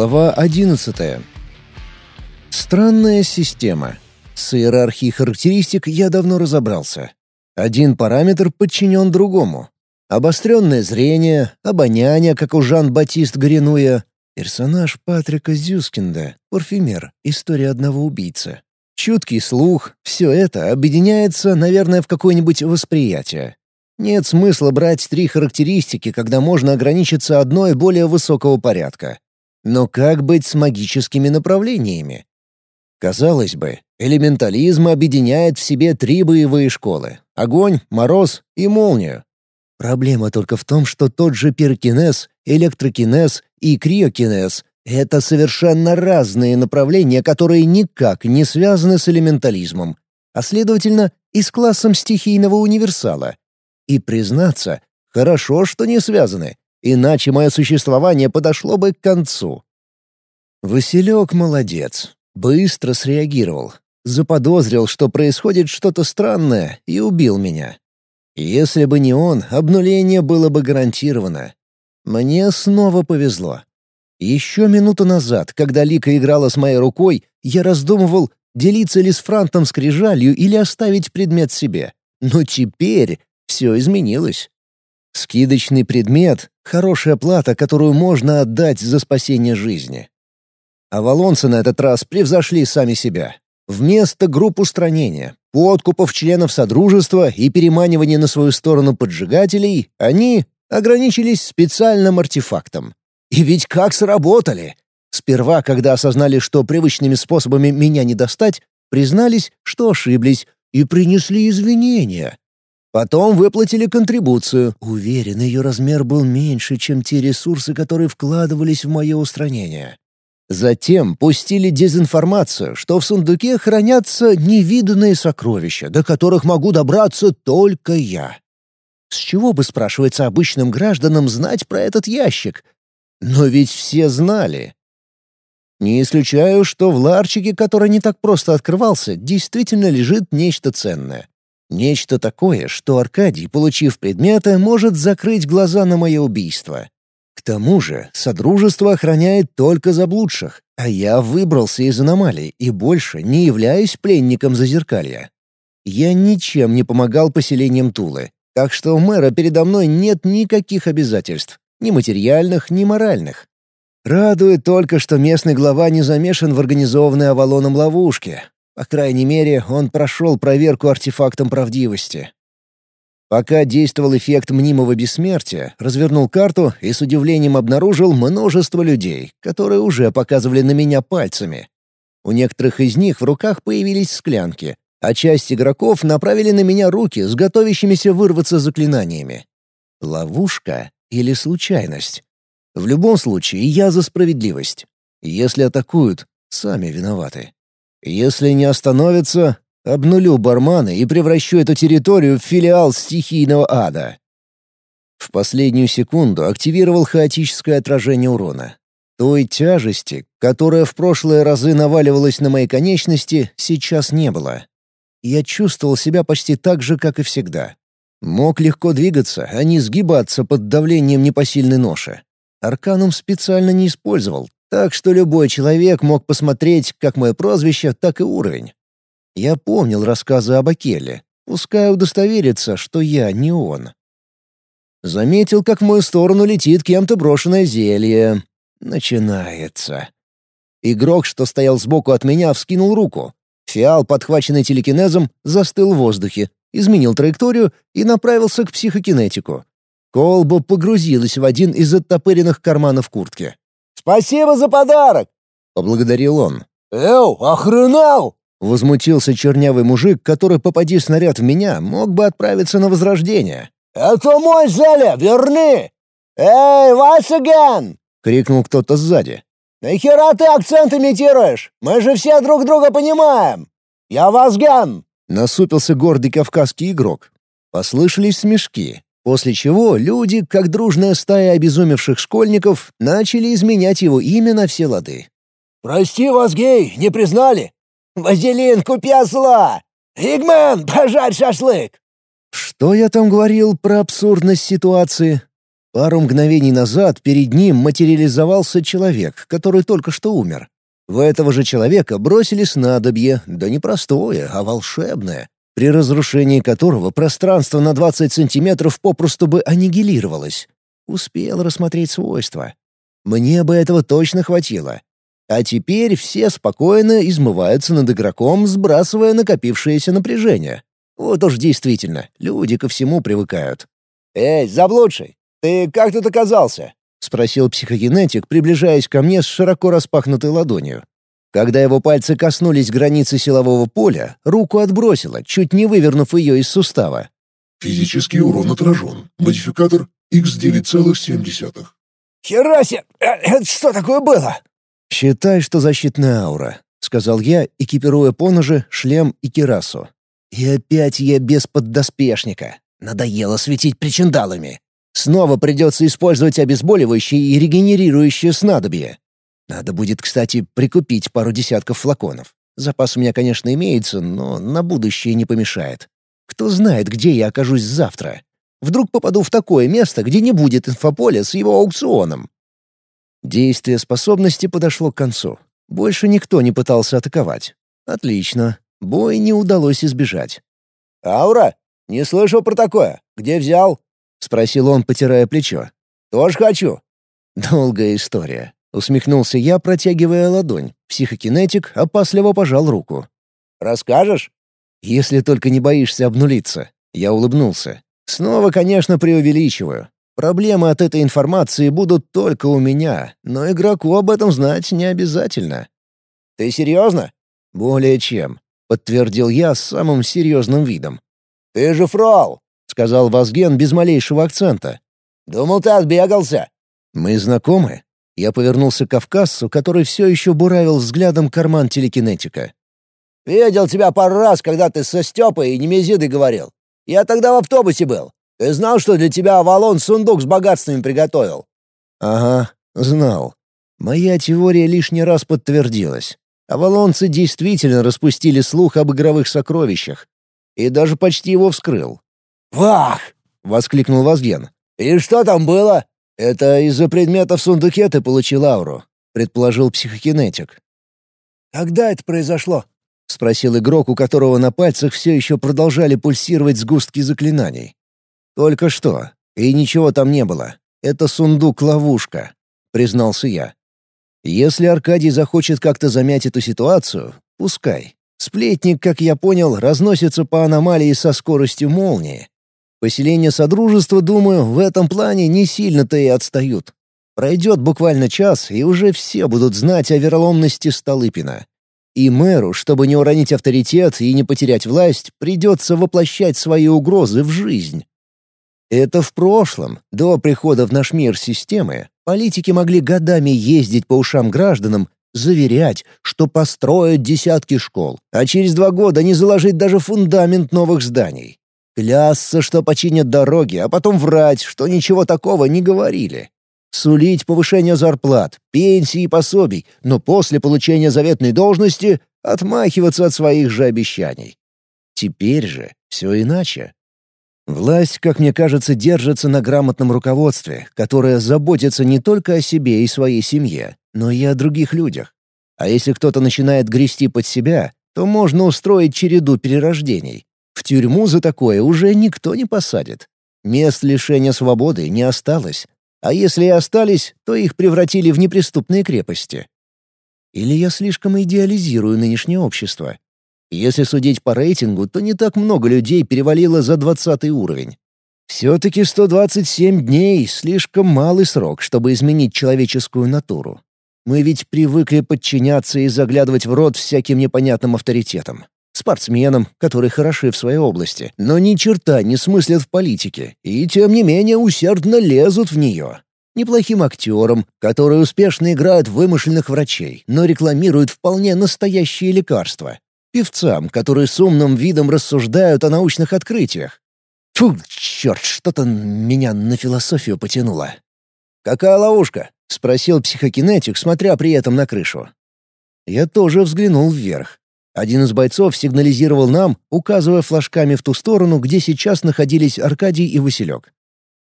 Глава 11. Странная система. С иерархией характеристик я давно разобрался. Один параметр подчинен другому. Обостренное зрение, обоняние, как у Жан-Батист Гринуя, персонаж Патрика Зюскинда, парфюмер, история одного убийцы. Чуткий слух — все это объединяется, наверное, в какое-нибудь восприятие. Нет смысла брать три характеристики, когда можно ограничиться одной более высокого порядка. Но как быть с магическими направлениями? Казалось бы, элементализм объединяет в себе три боевые школы — огонь, мороз и молнию. Проблема только в том, что тот же пирокинез, электрокинез и криокинез — это совершенно разные направления, которые никак не связаны с элементализмом, а следовательно и с классом стихийного универсала. И, признаться, хорошо, что не связаны, иначе мое существование подошло бы к концу. Василек молодец, быстро среагировал, заподозрил, что происходит что-то странное, и убил меня. Если бы не он, обнуление было бы гарантировано. Мне снова повезло. Еще минуту назад, когда Лика играла с моей рукой, я раздумывал, делиться ли с Франтом скрижалью или оставить предмет себе. Но теперь все изменилось. Скидочный предмет — хорошая плата, которую можно отдать за спасение жизни. Авалонцы на этот раз превзошли сами себя. Вместо групп устранения, подкупов членов Содружества и переманивания на свою сторону поджигателей, они ограничились специальным артефактом. И ведь как сработали! Сперва, когда осознали, что привычными способами меня не достать, признались, что ошиблись, и принесли извинения. Потом выплатили контрибуцию. Уверен, ее размер был меньше, чем те ресурсы, которые вкладывались в мое устранение. Затем пустили дезинформацию, что в сундуке хранятся невиданные сокровища, до которых могу добраться только я. С чего бы, спрашивается, обычным гражданам знать про этот ящик? Но ведь все знали. Не исключаю, что в ларчике, который не так просто открывался, действительно лежит нечто ценное. Нечто такое, что Аркадий, получив предметы, может закрыть глаза на мое убийство. К тому же, Содружество охраняет только заблудших, а я выбрался из аномалий и больше не являюсь пленником Зазеркалья. Я ничем не помогал поселениям Тулы, так что у мэра передо мной нет никаких обязательств, ни материальных, ни моральных. Радует только, что местный глава не замешан в организованной Авалоном ловушке, по крайней мере, он прошел проверку артефактом правдивости. Пока действовал эффект мнимого бессмертия, развернул карту и с удивлением обнаружил множество людей, которые уже показывали на меня пальцами. У некоторых из них в руках появились склянки, а часть игроков направили на меня руки с готовящимися вырваться заклинаниями. Ловушка или случайность? В любом случае, я за справедливость. Если атакуют, сами виноваты. Если не остановится, обнулю барманы и превращу эту территорию в филиал стихийного ада. В последнюю секунду активировал хаотическое отражение урона. Той тяжести, которая в прошлые разы наваливалась на мои конечности, сейчас не было. Я чувствовал себя почти так же, как и всегда. Мог легко двигаться, а не сгибаться под давлением непосильной ноши. Арканум специально не использовал, так что любой человек мог посмотреть как мое прозвище, так и уровень. Я помнил рассказы об Акеле, пускай удостоверится, что я не он. Заметил, как в мою сторону летит кем-то брошенное зелье. Начинается. Игрок, что стоял сбоку от меня, вскинул руку. Фиал, подхваченный телекинезом, застыл в воздухе, изменил траекторию и направился к психокинетику. Колба погрузилась в один из оттопыренных карманов куртки. «Спасибо за подарок!» — поблагодарил он. «Эу, охренал!» — возмутился чернявый мужик, который, попади снаряд в меня, мог бы отправиться на возрождение. «Это мой Зеля, верни!» «Эй, Васиген!» — крикнул кто-то сзади. «Нахера ты акцент имитируешь? Мы же все друг друга понимаем! Я Вазген!» — насупился гордый кавказский игрок. Послышались смешки. После чего люди, как дружная стая обезумевших школьников, начали изменять его имя на все лады. «Прости вас, гей, не признали? Вазелин, купи осла! Игмен, пожарь шашлык!» Что я там говорил про абсурдность ситуации? Пару мгновений назад перед ним материализовался человек, который только что умер. В этого же человека бросили снадобье, да не простое, а волшебное, при разрушении которого пространство на 20 сантиметров попросту бы аннигилировалось. Успел рассмотреть свойства. Мне бы этого точно хватило. А теперь все спокойно измываются над игроком, сбрасывая накопившееся напряжение. Вот уж действительно, люди ко всему привыкают. «Эй, заблудший, ты как тут оказался?» — спросил психогенетик, приближаясь ко мне с широко распахнутой ладонью. Когда его пальцы коснулись границы силового поля, руку отбросило, чуть не вывернув ее из сустава. «Физический урон отражен. Модификатор X9,7». «Херасе! Э, это что такое было?» «Считай, что защитная аура», — сказал я, экипируя поножи, шлем и кирасу. «И опять я без поддоспешника. Надоело светить причиндалами. Снова придется использовать обезболивающие и регенерирующие снадобья. Надо будет, кстати, прикупить пару десятков флаконов. Запас у меня, конечно, имеется, но на будущее не помешает. Кто знает, где я окажусь завтра. Вдруг попаду в такое место, где не будет инфополя с его аукционом. Действие способности подошло к концу. Больше никто не пытался атаковать. Отлично. Бой не удалось избежать. «Аура? Не слышал про такое. Где взял?» — спросил он, потирая плечо. «Тоже хочу». «Долгая история», — усмехнулся я, протягивая ладонь. Психокинетик опасливо пожал руку. «Расскажешь?» «Если только не боишься обнулиться». Я улыбнулся. «Снова, конечно, преувеличиваю. Проблемы от этой информации будут только у меня, но игроку об этом знать не обязательно». «Ты серьезно?» «Более чем», — подтвердил я с самым серьезным видом. «Ты же фрол!» — сказал Вазген без малейшего акцента. «Думал, ты отбегался». «Мы знакомы?» Я повернулся к Кавказцу, который все еще буравил взглядом карман телекинетика. «Видел тебя пару раз, когда ты со Степой и Немезидой говорил. Я тогда в автобусе был. Ты знал, что для тебя Авалон сундук с богатствами приготовил?» «Ага, знал. Моя теория лишний раз подтвердилась. Авалонцы действительно распустили слух об игровых сокровищах. И даже почти его вскрыл. «Вах!» — воскликнул Вазген. «И что там было?» «Это из-за предмета в сундуке ты получил ауру», — предположил психокинетик. «Когда это произошло?» — спросил игрок, у которого на пальцах все еще продолжали пульсировать сгустки заклинаний. «Только что. И ничего там не было. Это сундук-ловушка», — признался я. «Если Аркадий захочет как-то замять эту ситуацию, пускай. Сплетник, как я понял, разносится по аномалии со скоростью молнии. Поселение Содружества, думаю, в этом плане не сильно-то и отстают. Пройдет буквально час, и уже все будут знать о вероломности Столыпина. И мэру, чтобы не уронить авторитет и не потерять власть, придется воплощать свои угрозы в жизнь. Это в прошлом, до прихода в наш мир системы, политики могли годами ездить по ушам гражданам, заверять, что построят десятки школ, а через два года не заложить даже фундамент новых зданий. Клясться, что починят дороги, а потом врать, что ничего такого не говорили. Сулить повышение зарплат, пенсий и пособий, но после получения заветной должности отмахиваться от своих же обещаний. Теперь же все иначе. Власть, как мне кажется, держится на грамотном руководстве, которое заботится не только о себе и своей семье, но и о других людях. А если кто-то начинает грести под себя, то можно устроить череду перерождений. В тюрьму за такое уже никто не посадит. Мест лишения свободы не осталось. А если и остались, то их превратили в неприступные крепости. Или я слишком идеализирую нынешнее общество? Если судить по рейтингу, то не так много людей перевалило за 20 уровень. Все-таки 127 дней — слишком малый срок, чтобы изменить человеческую натуру. Мы ведь привыкли подчиняться и заглядывать в рот всяким непонятным авторитетам спортсменам, которые хороши в своей области, но ни черта не смыслят в политике, и тем не менее усердно лезут в нее. Неплохим актерам, которые успешно играют вымышленных врачей, но рекламируют вполне настоящие лекарства. Певцам, которые с умным видом рассуждают о научных открытиях. Фу, черт, что-то меня на философию потянуло. «Какая ловушка?» — спросил психокинетик, смотря при этом на крышу. Я тоже взглянул вверх. Один из бойцов сигнализировал нам, указывая флажками в ту сторону, где сейчас находились Аркадий и Василек.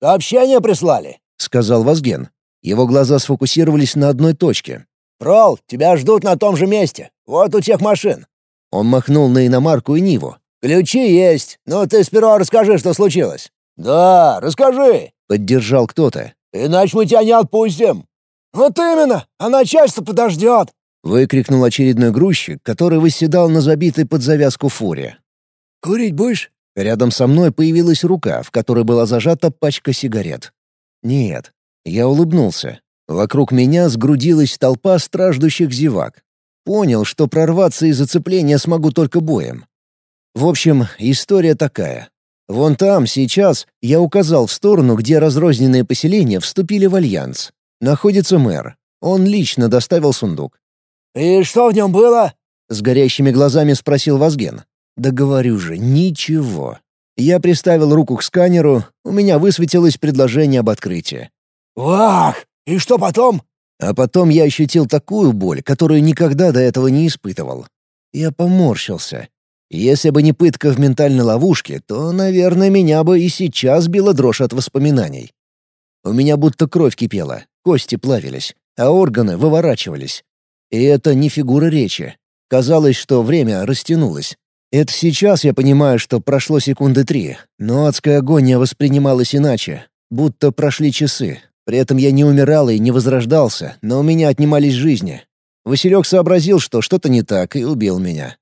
«Сообщение прислали?» — сказал Вазген. Его глаза сфокусировались на одной точке. «Прол, тебя ждут на том же месте. Вот у тех машин». Он махнул на иномарку и Ниву. «Ключи есть, но ты сперва расскажи, что случилось». «Да, расскажи», — поддержал кто-то. «Иначе мы тебя не отпустим». «Вот именно, а начальство подождет», — выкрикнул очередной грузчик, который восседал на забитой под завязку фуре. «Курить будешь?» Рядом со мной появилась рука, в которой была зажата пачка сигарет. «Нет». Я улыбнулся. Вокруг меня сгрудилась толпа страждущих зевак. Понял, что прорваться из зацепления смогу только боем. В общем, история такая. Вон там, сейчас, я указал в сторону, где разрозненные поселения вступили в альянс. Находится мэр. Он лично доставил сундук. «И что в нем было?» — с горящими глазами спросил Вазген. «Да говорю же, ничего». Я приставил руку к сканеру, у меня высветилось предложение об открытии. «Вах! И что потом?» А потом я ощутил такую боль, которую никогда до этого не испытывал. Я поморщился. Если бы не пытка в ментальной ловушке, то, наверное, меня бы и сейчас била дрожь от воспоминаний. У меня будто кровь кипела, кости плавились, а органы выворачивались. И это не фигура речи. Казалось, что время растянулось. Это сейчас я понимаю, что прошло секунды три, но адская агония воспринималась иначе, будто прошли часы. При этом я не умирал и не возрождался, но у меня отнимались жизни. Василек сообразил, что что-то не так, и убил меня.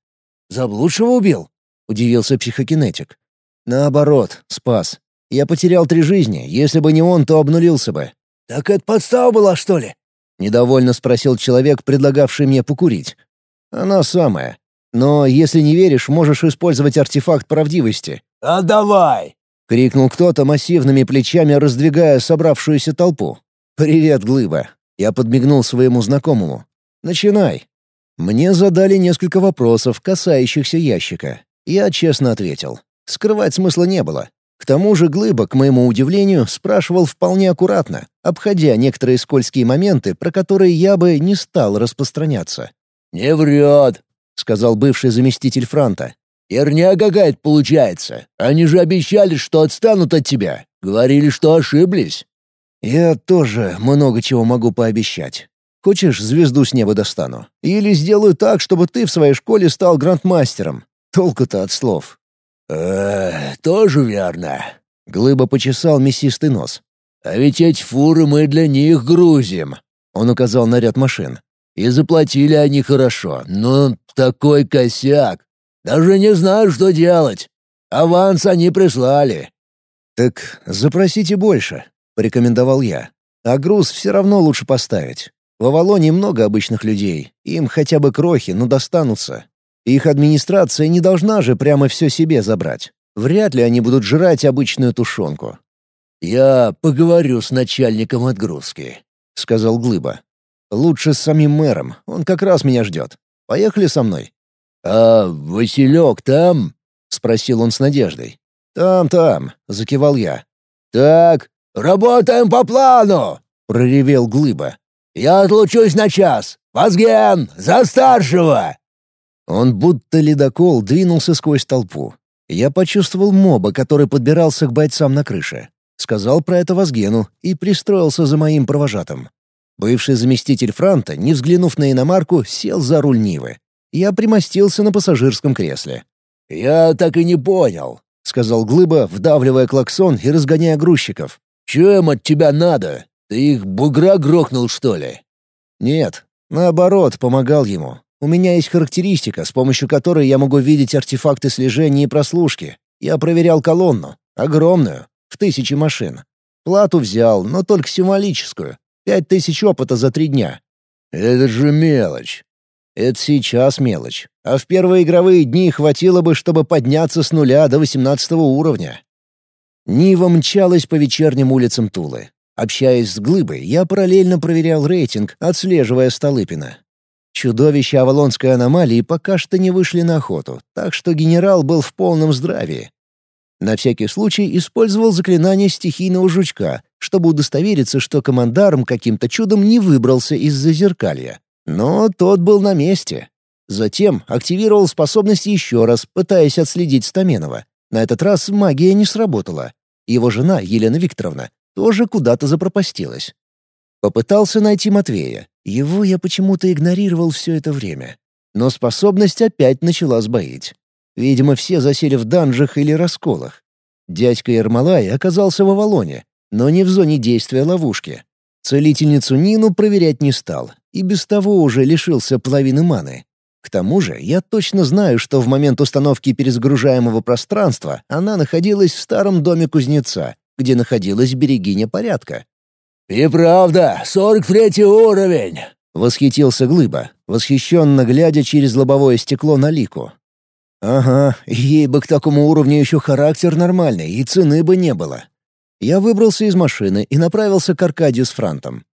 «Заблудшего убил?» — удивился психокинетик. «Наоборот, спас. Я потерял три жизни. Если бы не он, то обнулился бы». «Так это подстава была, что ли?» — недовольно спросил человек, предлагавший мне покурить. «Она самая. Но если не веришь, можешь использовать артефакт правдивости». «А давай!» — крикнул кто-то массивными плечами, раздвигая собравшуюся толпу. «Привет, Глыба!» — я подмигнул своему знакомому. «Начинай!» Мне задали несколько вопросов, касающихся ящика. Я честно ответил. Скрывать смысла не было. К тому же Глыба, к моему удивлению, спрашивал вполне аккуратно, обходя некоторые скользкие моменты, про которые я бы не стал распространяться. «Не врет», — сказал бывший заместитель Франта. «Херня какая-то получается. Они же обещали, что отстанут от тебя. Говорили, что ошиблись». «Я тоже много чего могу пообещать. Хочешь, звезду с неба достану? Или сделаю так, чтобы ты в своей школе стал грандмастером? Толку-то от слов». «Э, тоже верно». Глыба почесал мясистый нос. «А ведь эти фуры мы для них грузим», — он указал на ряд машин. «И заплатили они хорошо, но такой косяк. Даже не знаю, что делать. Аванс они прислали». «Так запросите больше», — порекомендовал я. «А груз все равно лучше поставить. В Авалоне много обычных людей, им хотя бы крохи, но достанутся. Их администрация не должна же прямо все себе забрать. Вряд ли они будут жрать обычную тушенку. «Я поговорю с начальником отгрузки», — сказал Глыба. «Лучше с самим мэром, он как раз меня ждет. Поехали со мной». «А Василек там?» — спросил он с надеждой. «Там-там», — закивал я. «Так, работаем по плану!» — проревел Глыба. Я отлучусь на час. Вазген, за старшего!» Он будто ледокол двинулся сквозь толпу. Я почувствовал моба, который подбирался к бойцам на крыше. Сказал про это Вазгену и пристроился за моим провожатым. Бывший заместитель Франта, не взглянув на иномарку, сел за руль Нивы. Я примостился на пассажирском кресле. «Я так и не понял», — сказал Глыба, вдавливая клаксон и разгоняя грузчиков. «Чем от тебя надо?» Ты их бугра грохнул, что ли?» «Нет, наоборот, помогал ему. У меня есть характеристика, с помощью которой я могу видеть артефакты слежения и прослушки. Я проверял колонну. Огромную. В тысячи машин. Плату взял, но только символическую. Пять тысяч опыта за три дня. Это же мелочь. Это сейчас мелочь. А в первые игровые дни хватило бы, чтобы подняться с нуля до восемнадцатого уровня. Нива мчалась по вечерним улицам Тулы. Общаясь с Глыбой, я параллельно проверял рейтинг, отслеживая Столыпина. Чудовища Авалонской аномалии пока что не вышли на охоту, так что генерал был в полном здравии. На всякий случай использовал заклинание стихийного жучка, чтобы удостовериться, что командарм каким-то чудом не выбрался из зазеркалья. Но тот был на месте. Затем активировал способность еще раз, пытаясь отследить Стаменова. На этот раз магия не сработала. Его жена, Елена Викторовна, тоже куда-то запропастилась. Попытался найти Матвея. Его я почему-то игнорировал все это время. Но способность опять начала сбоить. Видимо, все засели в данжах или расколах. Дядька Ермолай оказался в Авалоне, но не в зоне действия ловушки. Целительницу Нину проверять не стал, и без того уже лишился половины маны. К тому же я точно знаю, что в момент установки перезагружаемого пространства она находилась в старом доме кузнеца, где находилась берегиня порядка. «И правда, сорок третий уровень!» — восхитился Глыба, восхищенно глядя через лобовое стекло на Лику. «Ага, ей бы к такому уровню еще характер нормальный, и цены бы не было». Я выбрался из машины и направился к Аркадию с Франтом.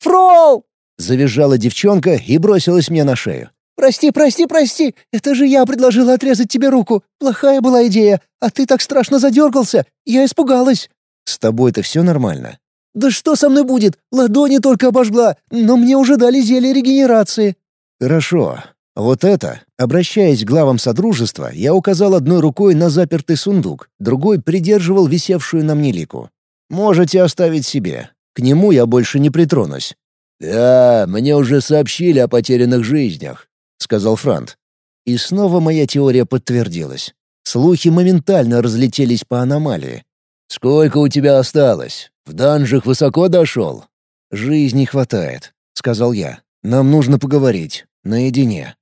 «Фрол!» — завизжала девчонка и бросилась мне на шею. «Прости, прости, прости! Это же я предложила отрезать тебе руку! Плохая была идея, а ты так страшно задергался! Я испугалась!» «С тобой-то все нормально?» «Да что со мной будет? Ладони только обожгла, но мне уже дали зелье регенерации». «Хорошо. Вот это, обращаясь к главам Содружества, я указал одной рукой на запертый сундук, другой придерживал висевшую на мне лику. Можете оставить себе. К нему я больше не притронусь». «Да, мне уже сообщили о потерянных жизнях сказал Франт. И снова моя теория подтвердилась. Слухи моментально разлетелись по аномалии. «Сколько у тебя осталось? В данжах высоко дошел?» «Жизни хватает», — сказал я. «Нам нужно поговорить. Наедине».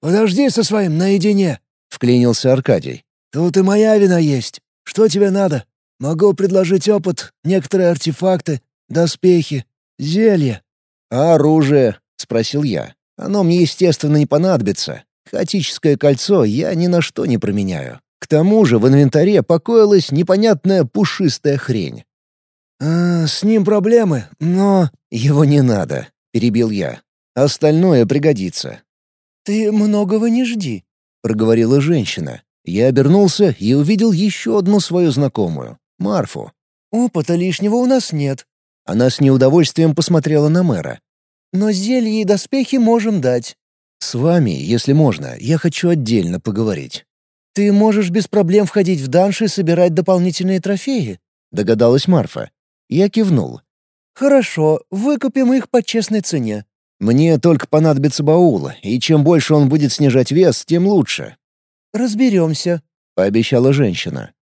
«Подожди со своим наедине», — вклинился Аркадий. «Тут и моя вина есть. Что тебе надо? Могу предложить опыт, некоторые артефакты, доспехи, зелья». «А оружие?» — спросил я. Оно мне, естественно, не понадобится. Хаотическое кольцо я ни на что не променяю. К тому же в инвентаре покоилась непонятная пушистая хрень. «А, «С ним проблемы, но...» «Его не надо», — перебил я. «Остальное пригодится». «Ты многого не жди», — проговорила женщина. Я обернулся и увидел еще одну свою знакомую — Марфу. «Опыта лишнего у нас нет». Она с неудовольствием посмотрела на мэра. Но зелье и доспехи можем дать». «С вами, если можно, я хочу отдельно поговорить». «Ты можешь без проблем входить в данж и собирать дополнительные трофеи», — догадалась Марфа. Я кивнул. «Хорошо, выкупим их по честной цене». «Мне только понадобится баул, и чем больше он будет снижать вес, тем лучше». «Разберемся», — пообещала женщина.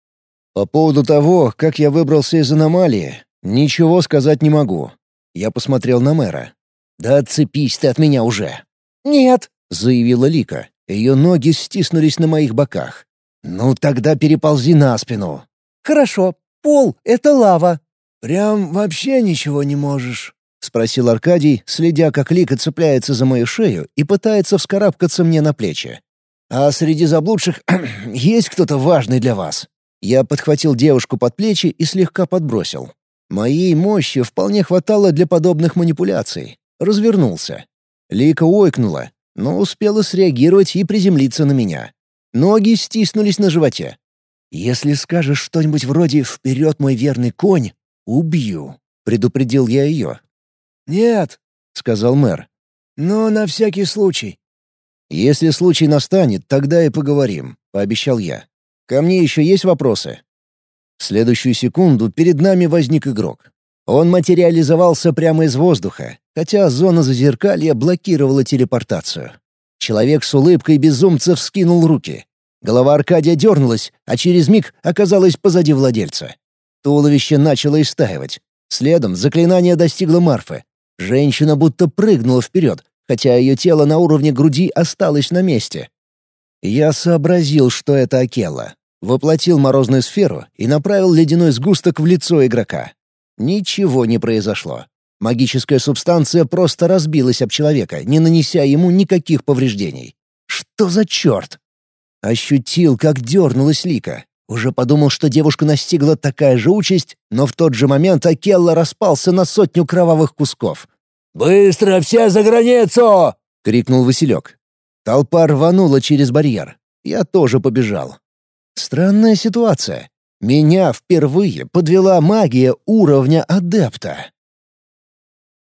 «По поводу того, как я выбрался из аномалии, ничего сказать не могу». Я посмотрел на мэра. «Да отцепись ты от меня уже!» «Нет!» — заявила Лика. Ее ноги стиснулись на моих боках. «Ну тогда переползи на спину». «Хорошо. Пол — это лава». «Прям вообще ничего не можешь?» — спросил Аркадий, следя, как Лика цепляется за мою шею и пытается вскарабкаться мне на плечи. «А среди заблудших есть кто-то важный для вас?» Я подхватил девушку под плечи и слегка подбросил. Моей мощи вполне хватало для подобных манипуляций развернулся. Лика ойкнула, но успела среагировать и приземлиться на меня. Ноги стиснулись на животе. «Если скажешь что-нибудь вроде «Вперед, мой верный конь!» убью», — предупредил я ее. «Нет», — сказал мэр. «Но на всякий случай». «Если случай настанет, тогда и поговорим», — пообещал я. «Ко мне еще есть вопросы?» В следующую секунду перед нами возник игрок. Он материализовался прямо из воздуха, хотя зона зазеркалья блокировала телепортацию. Человек с улыбкой безумца вскинул руки. Голова Аркадия дернулась, а через миг оказалась позади владельца. Туловище начало истаивать. Следом заклинание достигло Марфы. Женщина будто прыгнула вперед, хотя ее тело на уровне груди осталось на месте. Я сообразил, что это Акелла. Воплотил морозную сферу и направил ледяной сгусток в лицо игрока. Ничего не произошло. Магическая субстанция просто разбилась об человека, не нанеся ему никаких повреждений. Что за черт? Ощутил, как дернулась Лика. Уже подумал, что девушку настигла такая же участь, но в тот же момент Акелла распался на сотню кровавых кусков. «Быстро все за границу!» — крикнул Василек. Толпа рванула через барьер. Я тоже побежал. Странная ситуация. Меня впервые подвела магия уровня адепта.